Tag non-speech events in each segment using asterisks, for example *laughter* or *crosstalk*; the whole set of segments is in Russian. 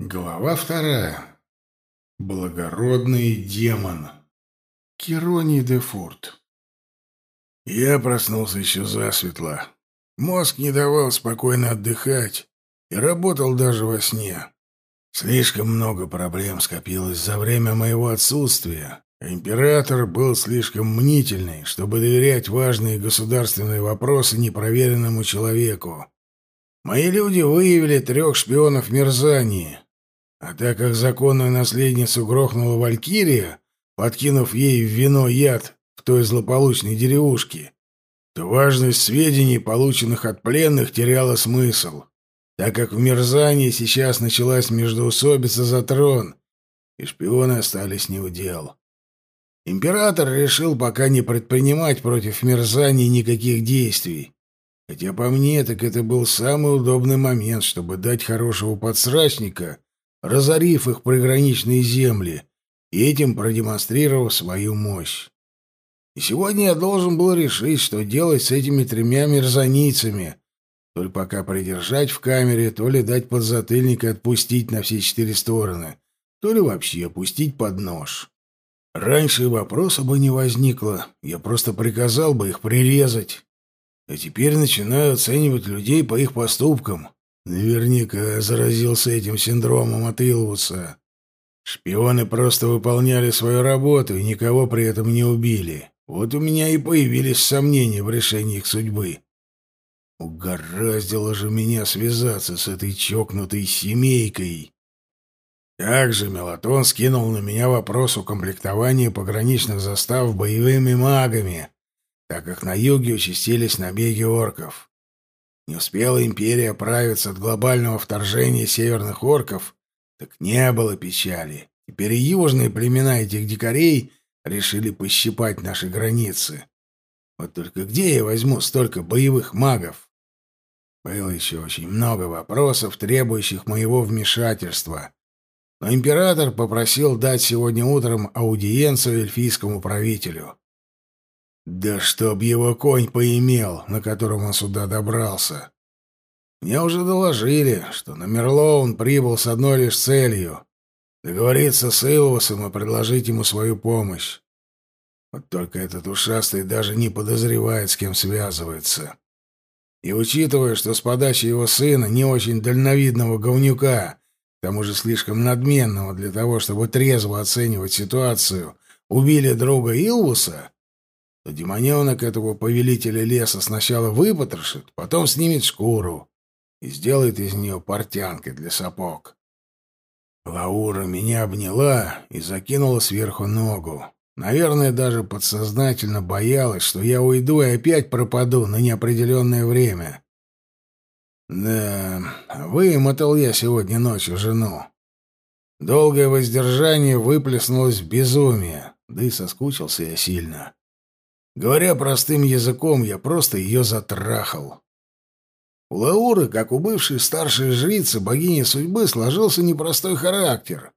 Глава вторая. Благородный демон. Кирони де Фурт. Я проснулся еще засветло. Мозг не давал спокойно отдыхать и работал даже во сне. Слишком много проблем скопилось за время моего отсутствия. Император был слишком мнительный, чтобы доверять важные государственные вопросы непроверенному человеку. Мои люди выявили трех шпионов Мерзании, а так как законную наследницу грохнула Валькирия, подкинув ей в вино яд в той злополучной деревушке, то важность сведений, полученных от пленных, теряла смысл, так как в Мерзании сейчас началась междоусобица за трон, и шпионы остались неудел. Император решил пока не предпринимать против Мерзании никаких действий, хотя по мне так это был самый удобный момент, чтобы дать хорошего подсрачника разорив их приграничные земли и этим продемонстрировав свою мощь. И сегодня я должен был решить, что делать с этими тремя мерзаницами, то ли пока придержать в камере, то ли дать подзатыльник и отпустить на все четыре стороны, то ли вообще опустить под нож. Раньше вопроса бы не возникло, я просто приказал бы их прирезать. А теперь начинаю оценивать людей по их поступкам, Наверняка заразился этим синдромом от Илвуса. Шпионы просто выполняли свою работу и никого при этом не убили. Вот у меня и появились сомнения в решении их судьбы. Угораздило же меня связаться с этой чокнутой семейкой. Также Мелатон скинул на меня вопрос укомплектования пограничных застав боевыми магами, так как на юге участились набеги орков. Не успела империя оправиться от глобального вторжения северных орков, так не было печали. Теперь и южные племена этих дикарей решили пощипать наши границы. Вот только где я возьму столько боевых магов? Было еще очень много вопросов, требующих моего вмешательства. Но император попросил дать сегодня утром аудиенцию эльфийскому правителю. Да чтоб его конь поимел, на котором он сюда добрался. Мне уже доложили, что на Мерло он прибыл с одной лишь целью — договориться с Илвусом и предложить ему свою помощь. Вот только этот ушастый даже не подозревает, с кем связывается. И учитывая, что с подачи его сына, не очень дальновидного говнюка, к тому же слишком надменного для того, чтобы трезво оценивать ситуацию, убили друга Илвуса, то демоненок этого повелителя леса сначала выпотрошит, потом снимет шкуру и сделает из нее портянкой для сапог. Лаура меня обняла и закинула сверху ногу. Наверное, даже подсознательно боялась, что я уйду и опять пропаду на неопределенное время. Да, вымотал я сегодня ночью жену. Долгое воздержание выплеснулось в безумие, да и соскучился я сильно. Говоря простым языком, я просто ее затрахал. У Лауры, как у бывшей старшей жрицы богини судьбы, сложился непростой характер.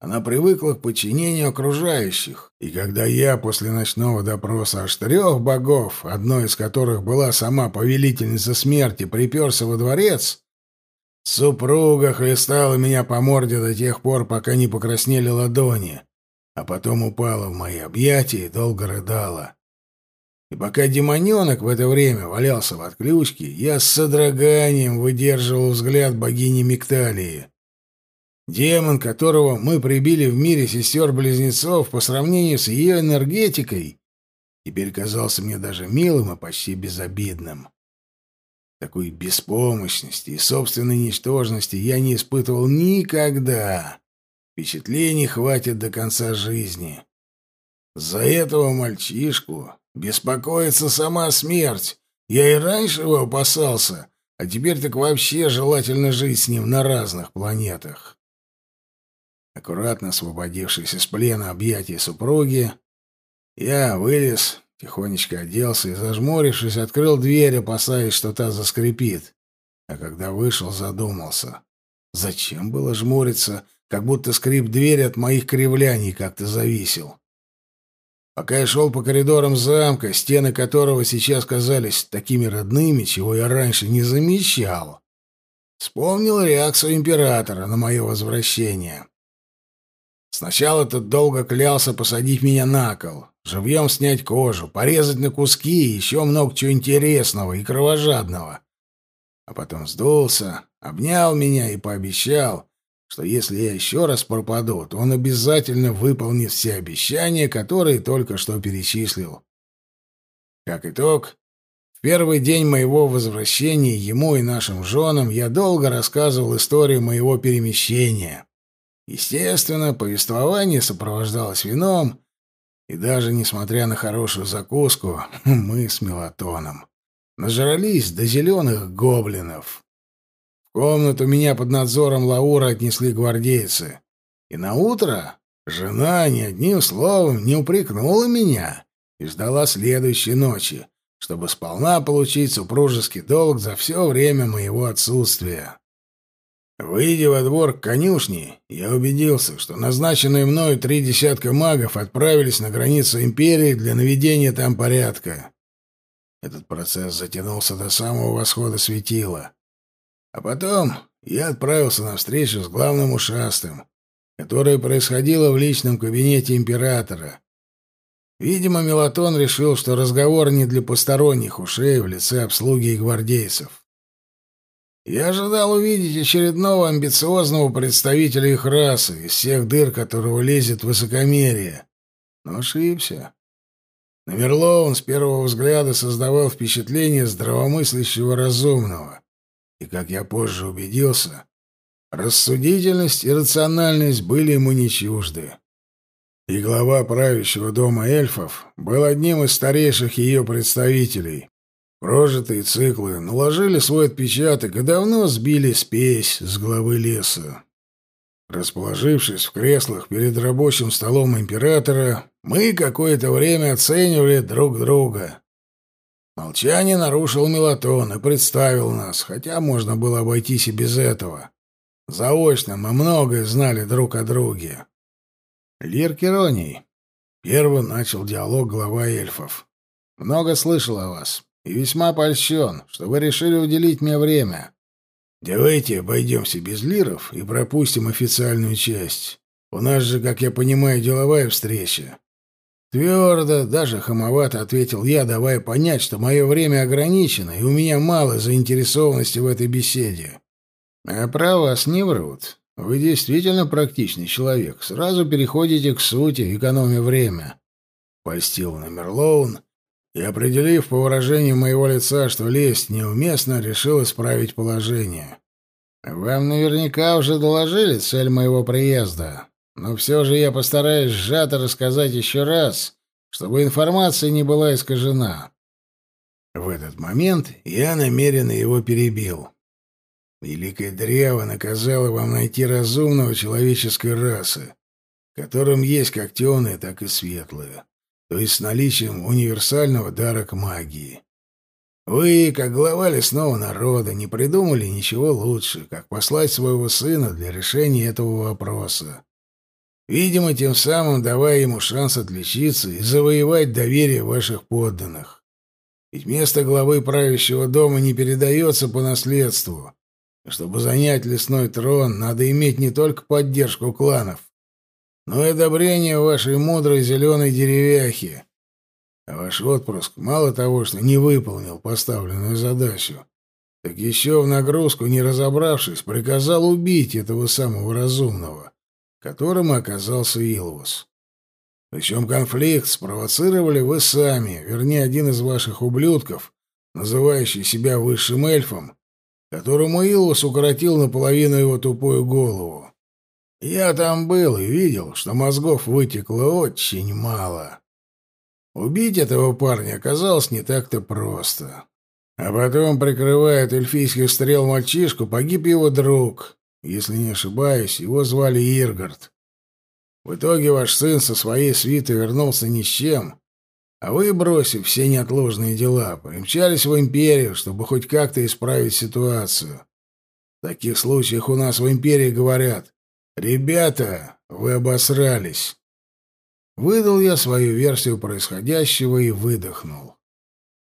Она привыкла к подчинению окружающих, и когда я после ночного допроса аж трех богов, одной из которых была сама повелительница смерти, приперся во дворец, супруга хлестала меня по морде до тех пор, пока не покраснели ладони, а потом упала в мои объятия и долго рыдала. И пока демоненок в это время валялся в отключке, я с содроганием выдерживал взгляд богини Мигталии. Демон, которого мы прибили в мире сестер-близнецов по сравнению с ее энергетикой, теперь казался мне даже милым и почти безобидным. Такой беспомощности и собственной ничтожности я не испытывал никогда. Впечатлений хватит до конца жизни. За этого мальчишку Беспокоится сама смерть. Я и раньше его опасался, а теперь так вообще желательно жить с ним на разных планетах. Аккуратно освободившись из плена объятий супруги, я вылез, тихонечко оделся и, зажмурившись, открыл дверь, опасаясь, что та заскрипит. А когда вышел, задумался. Зачем было жмуриться, как будто скрип двери от моих кривляний как-то зависел? Пока я шел по коридорам замка, стены которого сейчас казались такими родными, чего я раньше не замечал, вспомнил реакцию императора на мое возвращение. Сначала тот долго клялся посадить меня на кол, живьем снять кожу, порезать на куски и еще много чего интересного и кровожадного. А потом сдулся, обнял меня и пообещал, что если я еще раз пропаду, то он обязательно выполнит все обещания, которые только что перечислил. Как итог, в первый день моего возвращения ему и нашим женам я долго рассказывал историю моего перемещения. Естественно, повествование сопровождалось вином, и даже несмотря на хорошую закуску, *laughs* мы с Мелатоном нажрались до зеленых гоблинов. В комнату меня под надзором Лаура отнесли гвардейцы. И на утро жена ни одним словом не упрекнула меня и ждала следующей ночи, чтобы сполна получить супружеский долг за все время моего отсутствия. Выйдя во двор к конюшне, я убедился, что назначенные мною три десятка магов отправились на границу империи для наведения там порядка. Этот процесс затянулся до самого восхода светила. А потом я отправился на встречу с главным ушастым, которая происходила в личном кабинете императора. Видимо, Мелатон решил, что разговор не для посторонних ушей в лице обслуги и гвардейцев. Я ожидал увидеть очередного амбициозного представителя их расы, из всех дыр которого лезет высокомерие. Но ошибся. Намерлоун с первого взгляда создавал впечатление здравомыслящего разумного. И, как я позже убедился, рассудительность и рациональность были ему не чужды. И глава правящего дома эльфов был одним из старейших ее представителей. Прожитые циклы наложили свой отпечаток и давно сбили спесь с главы леса. Расположившись в креслах перед рабочим столом императора, мы какое-то время оценивали друг друга. Молчание нарушил Мелатон и представил нас, хотя можно было обойтись и без этого. Заочно мы многое знали друг о друге. Лир Кероний. Первым начал диалог глава эльфов. Много слышал о вас и весьма польщен, что вы решили уделить мне время. Давайте обойдемся без лиров и пропустим официальную часть. У нас же, как я понимаю, деловая встреча. Твердо, даже хамовато ответил я, давая понять, что мое время ограничено, и у меня мало заинтересованности в этой беседе. А про вас не врут. Вы действительно практичный человек. Сразу переходите к сути, экономя время. Польстил на Мерлоун и, определив по выражению моего лица, что лезть неуместно, решил исправить положение. «Вам наверняка уже доложили цель моего приезда. Но все же я постараюсь сжато рассказать еще раз, чтобы информация не была искажена. В этот момент я намеренно его перебил. Великое древо наказало вам найти разумного человеческой расы, которым есть как темные, так и светлые, то есть с наличием универсального дара к магии. Вы, как глава лесного народа, не придумали ничего лучше, как послать своего сына для решения этого вопроса. Видимо, тем самым давая ему шанс отличиться и завоевать доверие ваших подданных. Ведь место главы правящего дома не передается по наследству. Чтобы занять лесной трон, надо иметь не только поддержку кланов, но и одобрение вашей мудрой зеленой деревяхи. А ваш отпрыск мало того, что не выполнил поставленную задачу, так еще в нагрузку, не разобравшись, приказал убить этого самого разумного которым оказался Илвус. Причем конфликт спровоцировали вы сами, вернее, один из ваших ублюдков, называющий себя высшим эльфом, которому Илвус укоротил наполовину его тупую голову. Я там был и видел, что мозгов вытекло очень мало. Убить этого парня оказалось не так-то просто. А потом, прикрывая от эльфийских стрел мальчишку, погиб его друг, если не ошибаюсь, его звали Иргард. В итоге ваш сын со своей свитой вернулся ни с чем, а вы, бросив все неотложные дела, примчались в империю, чтобы хоть как-то исправить ситуацию. В таких случаях у нас в империи говорят «Ребята, вы обосрались». Выдал я свою версию происходящего и выдохнул.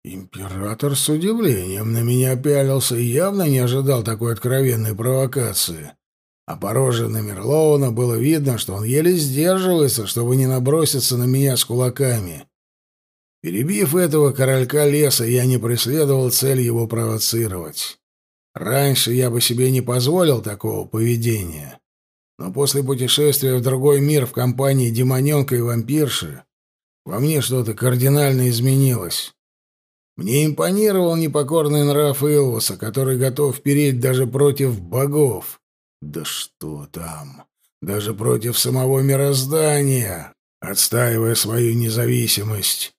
Император с удивлением на меня пялился и явно не ожидал такой откровенной провокации. А по роже Мерлоуна было видно, что он еле сдерживается, чтобы не наброситься на меня с кулаками. Перебив этого королька леса, я не преследовал цель его провоцировать. Раньше я бы себе не позволил такого поведения. Но после путешествия в другой мир в компании демоненка и вампирши во мне что-то кардинально изменилось. Мне импонировал непокорный нрав Илвуса, который готов переть даже против богов. Да что там, даже против самого мироздания, отстаивая свою независимость.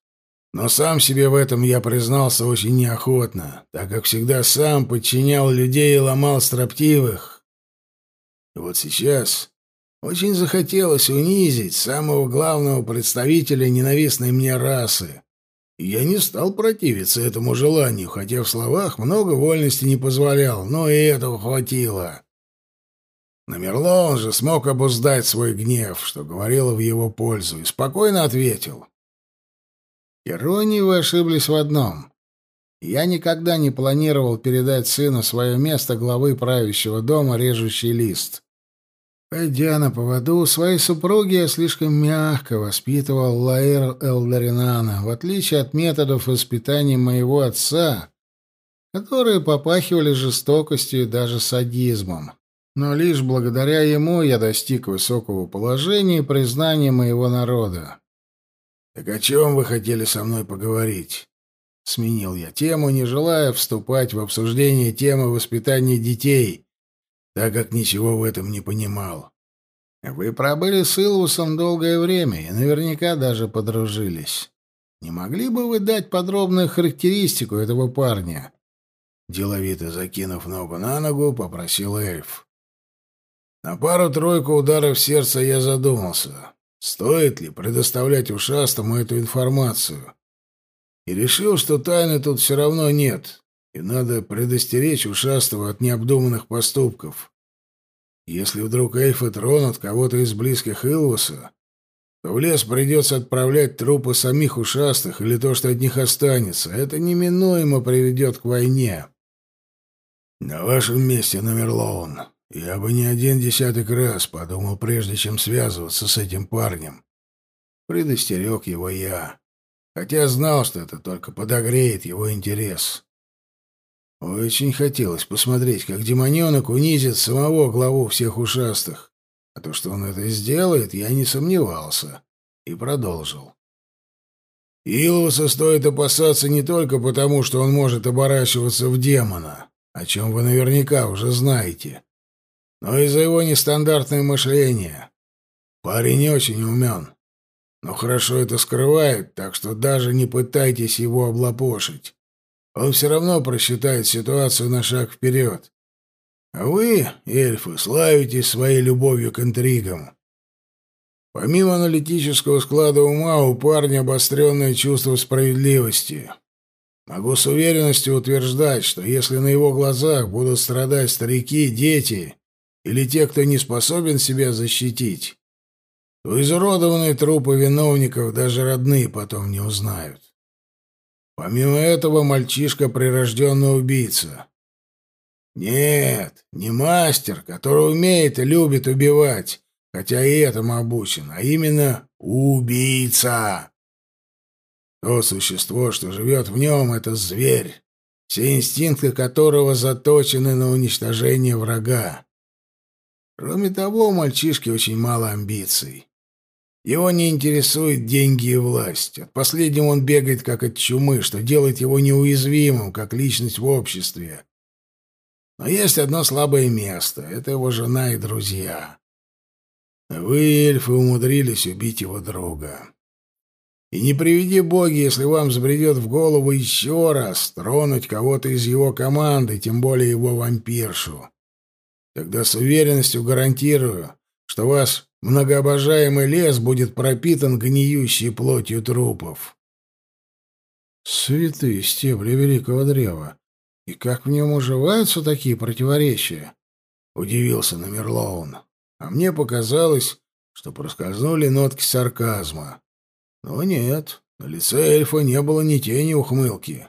Но сам себе в этом я признался очень неохотно, так как всегда сам подчинял людей и ломал строптивых. И вот сейчас очень захотелось унизить самого главного представителя ненавистной мне расы. Я не стал противиться этому желанию, хотя в словах много вольности не позволял, но и этого хватило. Намерло он же смог обуздать свой гнев, что говорило в его пользу, и спокойно ответил. Иронии вы ошиблись в одном. Я никогда не планировал передать сыну свое место главы правящего дома «Режущий лист». Пойдя на поводу своей супруги, я слишком мягко воспитывал Лаэр Элдаринана, в отличие от методов воспитания моего отца, которые попахивали жестокостью и даже садизмом. Но лишь благодаря ему я достиг высокого положения и признания моего народа. «Так о чем вы хотели со мной поговорить?» Сменил я тему, не желая вступать в обсуждение темы воспитания детей, так как ничего в этом не понимал. «Вы пробыли с Илвусом долгое время и наверняка даже подружились. Не могли бы вы дать подробную характеристику этого парня?» Деловито закинув ногу на ногу, попросил эльф. На пару-тройку ударов сердца я задумался. Стоит ли предоставлять ушастому эту информацию? И решил, что тайны тут все равно нет, и надо предостеречь ушастого от необдуманных поступков. Если вдруг эльфы тронут кого-то из близких Илвуса, то в лес придется отправлять трупы самих ушастых или то, что от них останется. Это неминуемо приведет к войне. На вашем месте, Номерлоун, я бы не один десяток раз подумал, прежде чем связываться с этим парнем. Предостерег его я, хотя знал, что это только подогреет его интерес. Очень хотелось посмотреть, как демоненок унизит самого главу всех ушастых. А то, что он это сделает, я не сомневался. И продолжил. Илвуса стоит опасаться не только потому, что он может оборачиваться в демона, о чем вы наверняка уже знаете, но из-за его нестандартное мышление. Парень не очень умен, но хорошо это скрывает, так что даже не пытайтесь его облапошить. Он все равно просчитает ситуацию на шаг вперед. А вы, эльфы, славитесь своей любовью к интригам. Помимо аналитического склада ума, у парня обостренное чувство справедливости. Могу с уверенностью утверждать, что если на его глазах будут страдать старики, дети или те, кто не способен себя защитить, то изуродованные трупы виновников даже родные потом не узнают. Помимо этого, мальчишка — прирожденный убийца. Нет, не мастер, который умеет и любит убивать, хотя и этому обучен, а именно убийца. То существо, что живет в нем, — это зверь, все инстинкты которого заточены на уничтожение врага. Кроме того, у мальчишки очень мало амбиций. Его не интересуют деньги и власть. От последнего он бегает как от чумы, что делает его неуязвимым, как личность в обществе. Но есть одно слабое место — это его жена и друзья. Вы, эльфы, умудрились убить его друга. И не приведи боги, если вам взбредет в голову еще раз тронуть кого-то из его команды, тем более его вампиршу. Тогда с уверенностью гарантирую, что ваш многообожаемый лес будет пропитан гниющей плотью трупов. Святые стебли великого древа! И как в нем уживаются такие противоречия? Удивился Намерлоун. А мне показалось, что проскользнули нотки сарказма. Но нет, На лице эльфа не было ни тени ухмылки.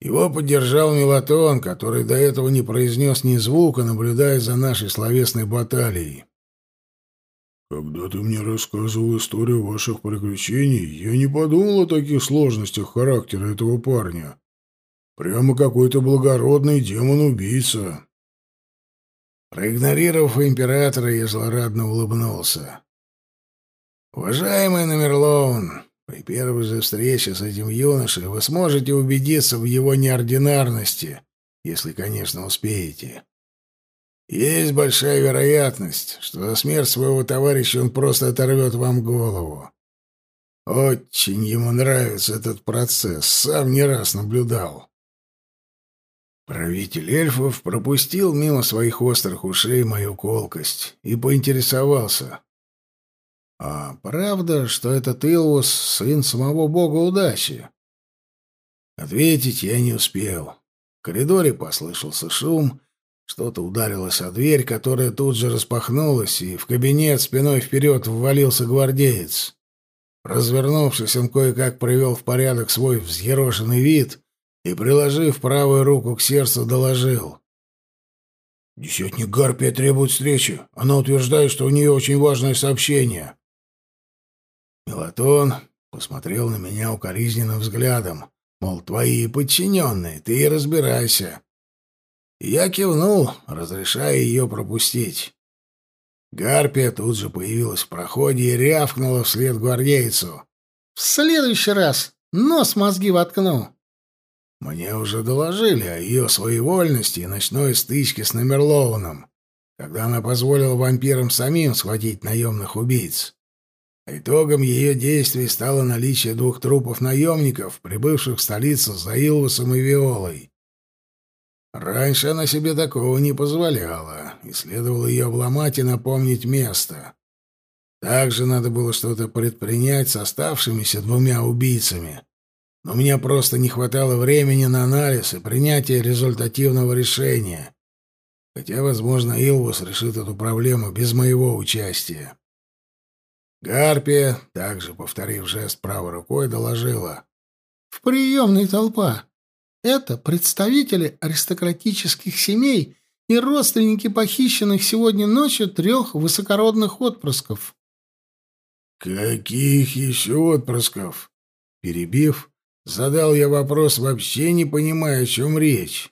Его поддержал Мелатон, который до этого не произнес ни звука, наблюдая за нашей словесной баталией. «Когда ты мне рассказывал историю ваших приключений, я не подумал о таких сложностях характера этого парня. Прямо какой-то благородный демон-убийца». Проигнорировав императора, я злорадно улыбнулся. «Уважаемый Номерлоун, при первой же встрече с этим юношей вы сможете убедиться в его неординарности, если, конечно, успеете. Есть большая вероятность, что за смерть своего товарища он просто оторвет вам голову. Очень ему нравится этот процесс, сам не раз наблюдал. Правитель эльфов пропустил мимо своих острых ушей мою колкость и поинтересовался. А правда, что этот Илвус — сын самого бога удачи? Ответить я не успел. В коридоре послышался шум, что-то ударилось о дверь, которая тут же распахнулась, и в кабинет спиной вперед ввалился гвардеец. Развернувшись, он кое-как привел в порядок свой взъерошенный вид и, приложив правую руку к сердцу, доложил. «Десятник Гарпия требует встречи. Она утверждает, что у нее очень важное сообщение». Мелатон посмотрел на меня укоризненным взглядом, мол, твои подчиненные, ты и разбирайся. Я кивнул, разрешая ее пропустить. Гарпия тут же появилась в проходе и рявкнула вслед гвардейцу. «В следующий раз нос мозги воткну!» Мне уже доложили о ее своевольности и ночной стычке с Номерлоуном, когда она позволила вампирам самим схватить наемных убийц. Итогом ее действий стало наличие двух трупов наемников, прибывших в столицу за Илвусом и Виолой. Раньше она себе такого не позволяла, и следовало ее обломать и напомнить место. Также надо было что-то предпринять с оставшимися двумя убийцами. Но меня просто не хватало времени на анализ и принятие результативного решения. Хотя, возможно, Илвус решит эту проблему без моего участия. Гарпия, также повторив жест правой рукой, доложила. «В приемной толпа. Это представители аристократических семей и родственники похищенных сегодня ночью трех высокородных отпрысков». «Каких еще отпрысков?» Перебив, задал я вопрос, вообще не понимая, о чем речь.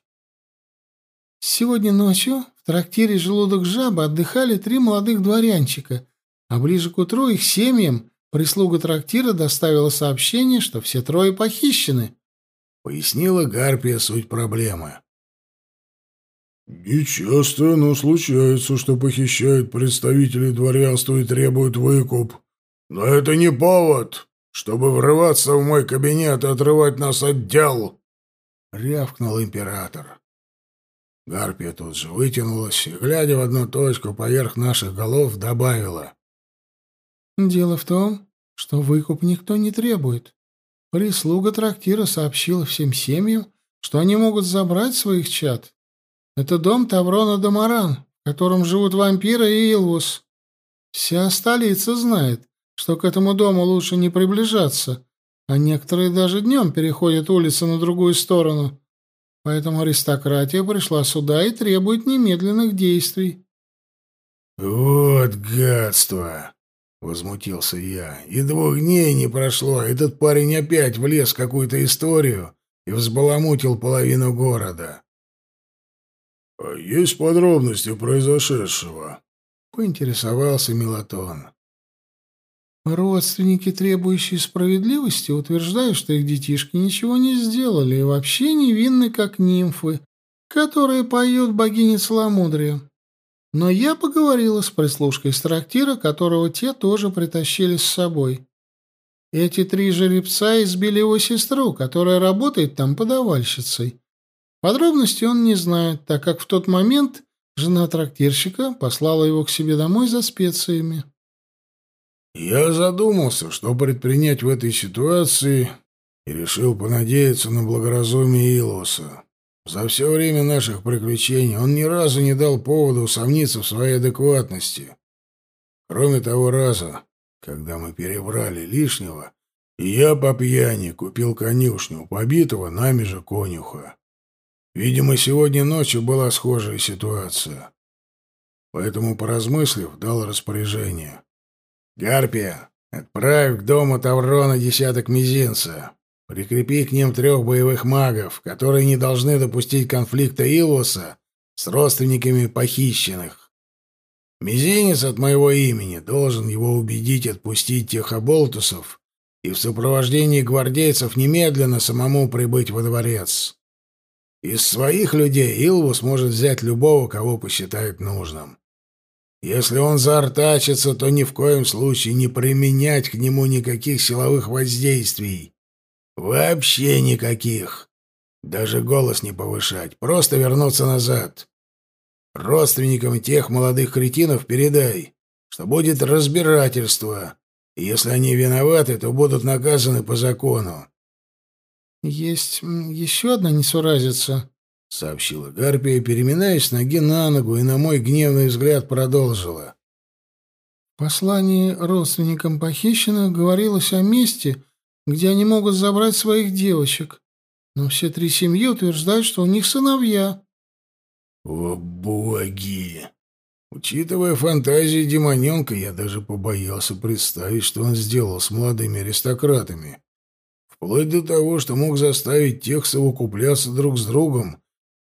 Сегодня ночью в трактире «Желудок жабы» отдыхали три молодых дворянчика — а ближе к утру их семьям прислуга трактира доставила сообщение, что все трое похищены. Пояснила Гарпия суть проблемы. «Нечасто, но случается, что похищают представителей дворянства и требуют выкуп. Но это не повод, чтобы врываться в мой кабинет и отрывать нас от дел!» — рявкнул император. Гарпия тут же вытянулась и, глядя в одну точку поверх наших голов, добавила. Дело в том, что выкуп никто не требует. Прислуга трактира сообщила всем семьям, что они могут забрать своих чад. Это дом Таврона Дамаран, в котором живут вампиры и Илвус. Вся столица знает, что к этому дому лучше не приближаться, а некоторые даже днем переходят улицы на другую сторону. Поэтому аристократия пришла сюда и требует немедленных действий. «Вот гадство!» — возмутился я. «И двух дней не прошло, этот парень опять влез в какую-то историю и взбаламутил половину города». «А есть подробности произошедшего?» — поинтересовался Мелатон. Родственники, требующие справедливости, утверждают, что их детишки ничего не сделали и вообще невинны, как нимфы, которые поют богине целомудрия. Но я поговорила с прислужкой с трактира, которого те тоже притащили с собой. Эти три жеребца избили его сестру, которая работает там подавальщицей. Подробностей он не знает, так как в тот момент жена трактирщика послала его к себе домой за специями. Я задумался, что предпринять в этой ситуации, и решил понадеяться на благоразумие Илоса. За все время наших приключений он ни разу не дал повода усомниться в своей адекватности. Кроме того раза, когда мы перебрали лишнего, я по пьяни купил конюшню, побитого нами же конюха. Видимо, сегодня ночью была схожая ситуация. Поэтому, поразмыслив, дал распоряжение. «Гарпия, отправь к дому Таврона десяток мизинца. Прикрепи к ним трех боевых магов, которые не должны допустить конфликта Илвуса с родственниками похищенных. Мизинец от моего имени должен его убедить отпустить тех оболтусов и в сопровождении гвардейцев немедленно самому прибыть во дворец. Из своих людей Илвус может взять любого, кого посчитает нужным. Если он заортачится, то ни в коем случае не применять к нему никаких силовых воздействий. Вообще никаких. Даже голос не повышать, просто вернуться назад. Родственникам тех молодых кретинов передай, что будет разбирательство, и если они виноваты, то будут наказаны по закону. «Есть еще одна несуразица», — сообщила Гарпия, переминаясь ноги на ногу, и на мой гневный взгляд продолжила. В послании родственникам похищенных говорилось о месте, где они могут забрать своих девочек, но все три семьи утверждают, что у них сыновья. О, боги! Учитывая фантазии демоненка, я даже побоялся представить, что он сделал с молодыми аристократами. Вплоть до того, что мог заставить тех совокупляться друг с другом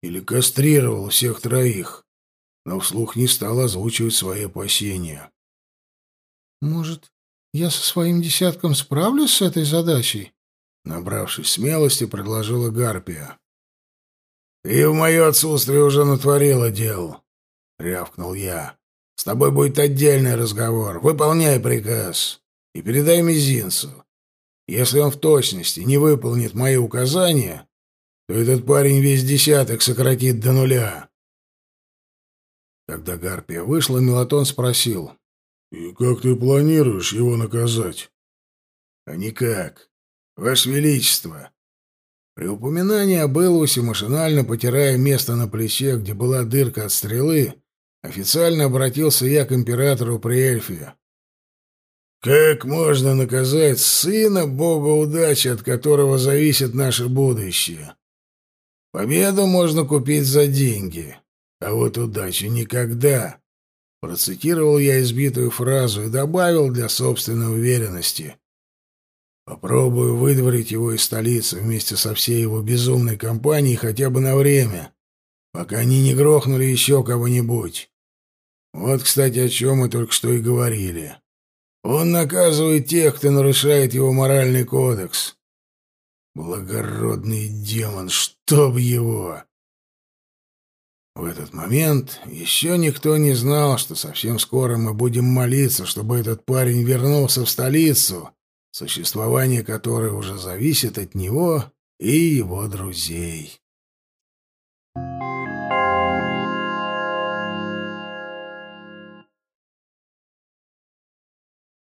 или кастрировал всех троих, но вслух не стал озвучивать свои опасения. «Может, я со своим десятком справлюсь с этой задачей?» Набравшись смелости, предложила Гарпия. «Ты в мое отсутствие уже натворила дел», — рявкнул я. «С тобой будет отдельный разговор. Выполняй приказ и передай мизинцу. Если он в точности не выполнит мои указания, то этот парень весь десяток сократит до нуля». Когда Гарпия вышла, Мелатон спросил. «И как ты планируешь его наказать?» «А никак. Ваше Величество, при упоминании об Элвусе, машинально потирая место на плече, где была дырка от стрелы, официально обратился я к императору при эльфе. «Как можно наказать сына бога удачи, от которого зависит наше будущее? Победу можно купить за деньги, а вот удачу никогда». Процитировал я избитую фразу и добавил для собственной уверенности. Попробую выдворить его из столицы вместе со всей его безумной компанией хотя бы на время, пока они не грохнули еще кого-нибудь. Вот, кстати, о чем мы только что и говорили. Он наказывает тех, кто нарушает его моральный кодекс. Благородный демон, чтоб его! В этот момент еще никто не знал, что совсем скоро мы будем молиться, чтобы этот парень вернулся в столицу существование которой уже зависит от него и его друзей.